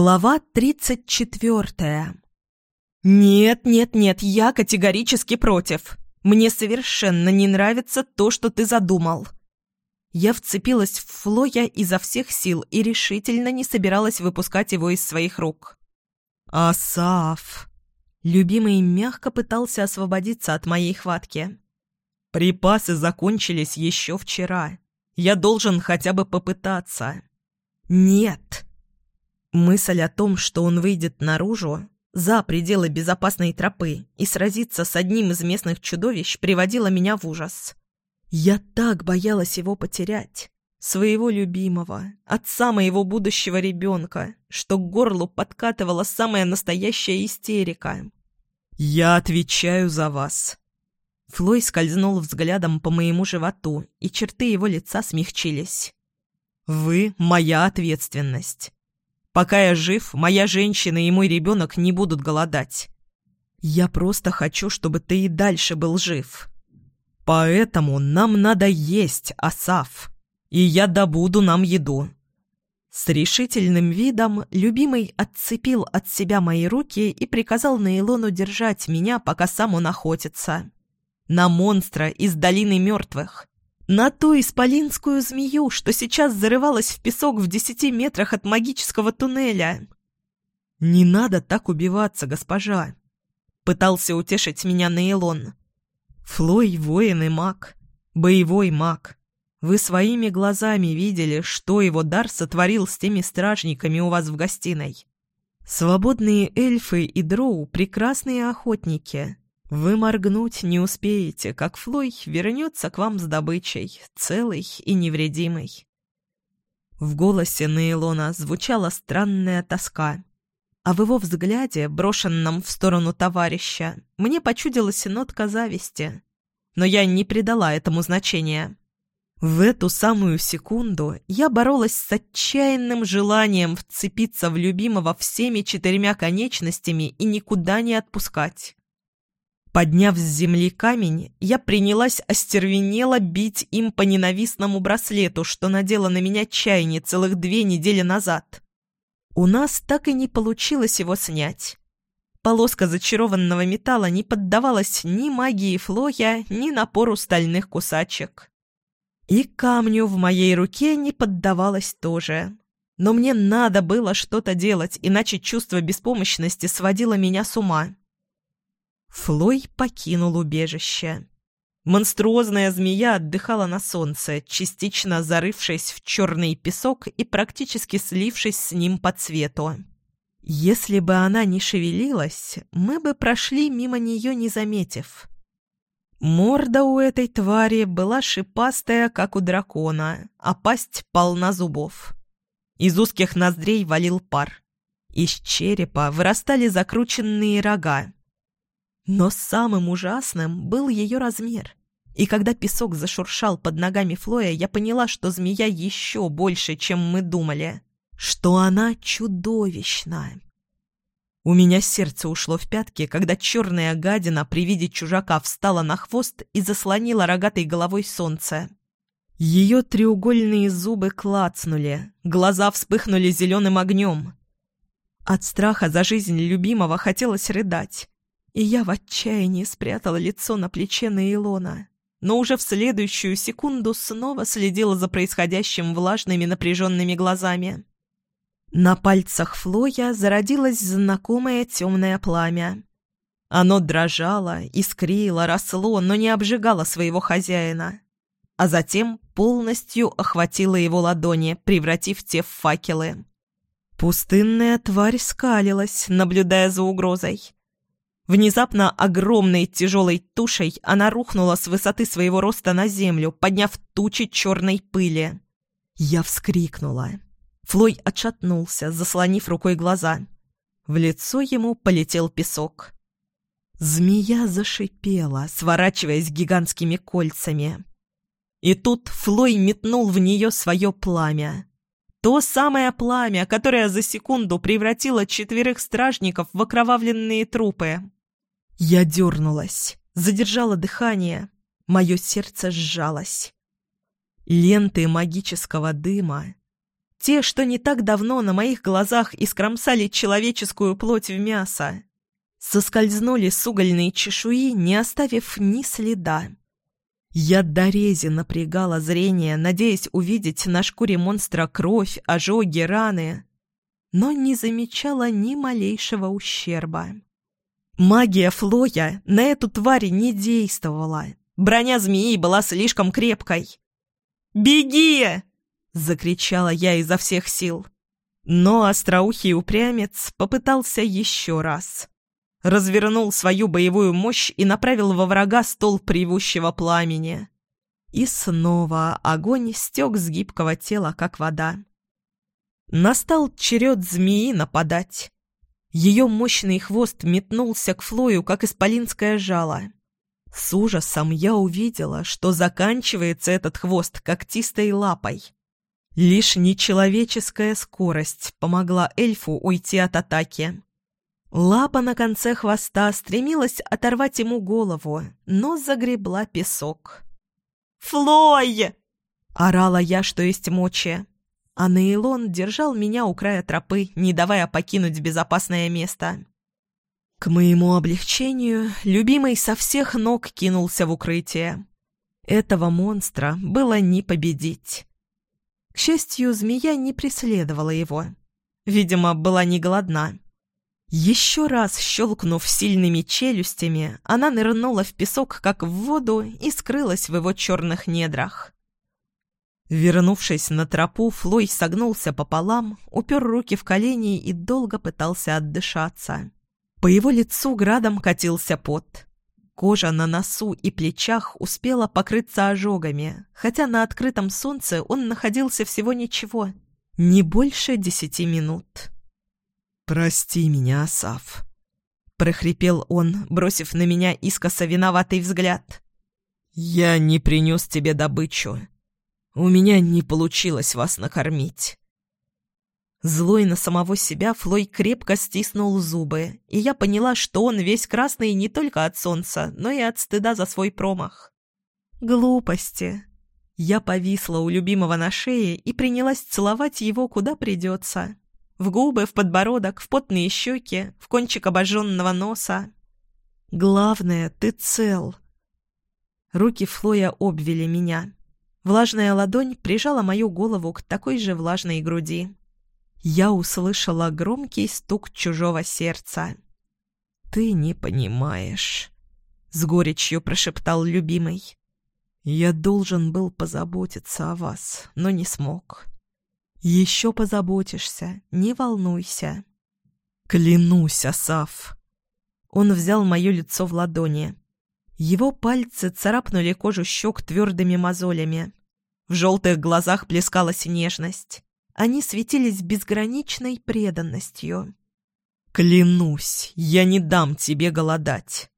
Глава тридцать четвертая. «Нет, нет, нет, я категорически против. Мне совершенно не нравится то, что ты задумал». Я вцепилась в Флоя изо всех сил и решительно не собиралась выпускать его из своих рук. «Асаф!» Любимый мягко пытался освободиться от моей хватки. «Припасы закончились еще вчера. Я должен хотя бы попытаться». «Нет!» Мысль о том, что он выйдет наружу, за пределы безопасной тропы, и сразится с одним из местных чудовищ, приводила меня в ужас. Я так боялась его потерять, своего любимого, отца моего будущего ребенка, что к горлу подкатывала самая настоящая истерика. «Я отвечаю за вас». Флой скользнул взглядом по моему животу, и черты его лица смягчились. «Вы — моя ответственность. Пока я жив, моя женщина и мой ребенок не будут голодать. Я просто хочу, чтобы ты и дальше был жив. Поэтому нам надо есть, Асав. И я добуду нам еду». С решительным видом любимый отцепил от себя мои руки и приказал Нейлону держать меня, пока сам он охотится. На монстра из долины мертвых. На ту исполинскую змею, что сейчас зарывалась в песок в десяти метрах от магического туннеля. «Не надо так убиваться, госпожа!» Пытался утешить меня Нейлон. «Флой — воин и маг. Боевой маг. Вы своими глазами видели, что его дар сотворил с теми стражниками у вас в гостиной. Свободные эльфы и дроу — прекрасные охотники. Вы моргнуть не успеете, как Флой вернется к вам с добычей, целый и невредимый. В голосе Нейлона звучала странная тоска, а в его взгляде, брошенном в сторону товарища, мне почудилась нотка зависти. Но я не придала этому значения. В эту самую секунду я боролась с отчаянным желанием вцепиться в любимого всеми четырьмя конечностями и никуда не отпускать. Подняв с земли камень, я принялась остервенело бить им по ненавистному браслету, что надела на меня чайни целых две недели назад. У нас так и не получилось его снять. Полоска зачарованного металла не поддавалась ни магии Флоя, ни напору стальных кусачек. И камню в моей руке не поддавалось тоже. Но мне надо было что-то делать, иначе чувство беспомощности сводило меня с ума. Флой покинул убежище. Монструозная змея отдыхала на солнце, частично зарывшись в черный песок и практически слившись с ним по цвету. Если бы она не шевелилась, мы бы прошли мимо нее, не заметив. Морда у этой твари была шипастая, как у дракона, а пасть полна зубов. Из узких ноздрей валил пар. Из черепа вырастали закрученные рога. Но самым ужасным был ее размер. И когда песок зашуршал под ногами Флоя, я поняла, что змея еще больше, чем мы думали. Что она чудовищна. У меня сердце ушло в пятки, когда черная гадина при виде чужака встала на хвост и заслонила рогатой головой солнце. Ее треугольные зубы клацнули, глаза вспыхнули зеленым огнем. От страха за жизнь любимого хотелось рыдать и я в отчаянии спрятала лицо на плече Нейлона, но уже в следующую секунду снова следила за происходящим влажными напряженными глазами. На пальцах Флоя зародилось знакомое темное пламя. Оно дрожало, искрило, росло, но не обжигало своего хозяина. А затем полностью охватило его ладони, превратив те в факелы. Пустынная тварь скалилась, наблюдая за угрозой. Внезапно огромной тяжелой тушей она рухнула с высоты своего роста на землю, подняв тучи черной пыли. Я вскрикнула. Флой отшатнулся, заслонив рукой глаза. В лицо ему полетел песок. Змея зашипела, сворачиваясь гигантскими кольцами. И тут Флой метнул в нее свое пламя. То самое пламя, которое за секунду превратило четверых стражников в окровавленные трупы. Я дернулась, задержала дыхание. Мое сердце сжалось. Ленты магического дыма, Те, что не так давно на моих глазах искромсали человеческую плоть в мясо. Соскользнули с угольной чешуи, не оставив ни следа. Я дорези напрягала зрение, надеясь увидеть на шкуре монстра кровь, ожоги, раны, но не замечала ни малейшего ущерба. Магия Флоя на эту тварь не действовала. Броня змеи была слишком крепкой. «Беги!» — закричала я изо всех сил. Но остроухий упрямец попытался еще раз. Развернул свою боевую мощь и направил во врага стол привущего пламени. И снова огонь стек с гибкого тела, как вода. Настал черед змеи нападать. Ее мощный хвост метнулся к Флою, как исполинское жало. С ужасом я увидела, что заканчивается этот хвост когтистой лапой. Лишь нечеловеческая скорость помогла эльфу уйти от атаки. Лапа на конце хвоста стремилась оторвать ему голову, но загребла песок. «Флой!» — орала я, что есть мочи а Нейлон держал меня у края тропы, не давая покинуть безопасное место. К моему облегчению, любимый со всех ног кинулся в укрытие. Этого монстра было не победить. К счастью, змея не преследовала его. Видимо, была не голодна. Еще раз щелкнув сильными челюстями, она нырнула в песок, как в воду, и скрылась в его черных недрах. Вернувшись на тропу, Флой согнулся пополам, упер руки в колени и долго пытался отдышаться. По его лицу градом катился пот. Кожа на носу и плечах успела покрыться ожогами, хотя на открытом солнце он находился всего ничего, не больше десяти минут. «Прости меня, Асав», — прохрипел он, бросив на меня искоса виноватый взгляд. «Я не принес тебе добычу». У меня не получилось вас накормить». Злой на самого себя, Флой крепко стиснул зубы, и я поняла, что он весь красный не только от солнца, но и от стыда за свой промах. «Глупости!» Я повисла у любимого на шее и принялась целовать его куда придется. В губы, в подбородок, в потные щеки, в кончик обожженного носа. «Главное, ты цел!» Руки Флоя обвели меня. Влажная ладонь прижала мою голову к такой же влажной груди. Я услышала громкий стук чужого сердца. «Ты не понимаешь», — с горечью прошептал любимый. «Я должен был позаботиться о вас, но не смог. Еще позаботишься, не волнуйся». «Клянусь, Асав!» Он взял мое лицо в ладони. Его пальцы царапнули кожу щек твердыми мозолями. В желтых глазах плескалась нежность. Они светились безграничной преданностью. «Клянусь, я не дам тебе голодать!»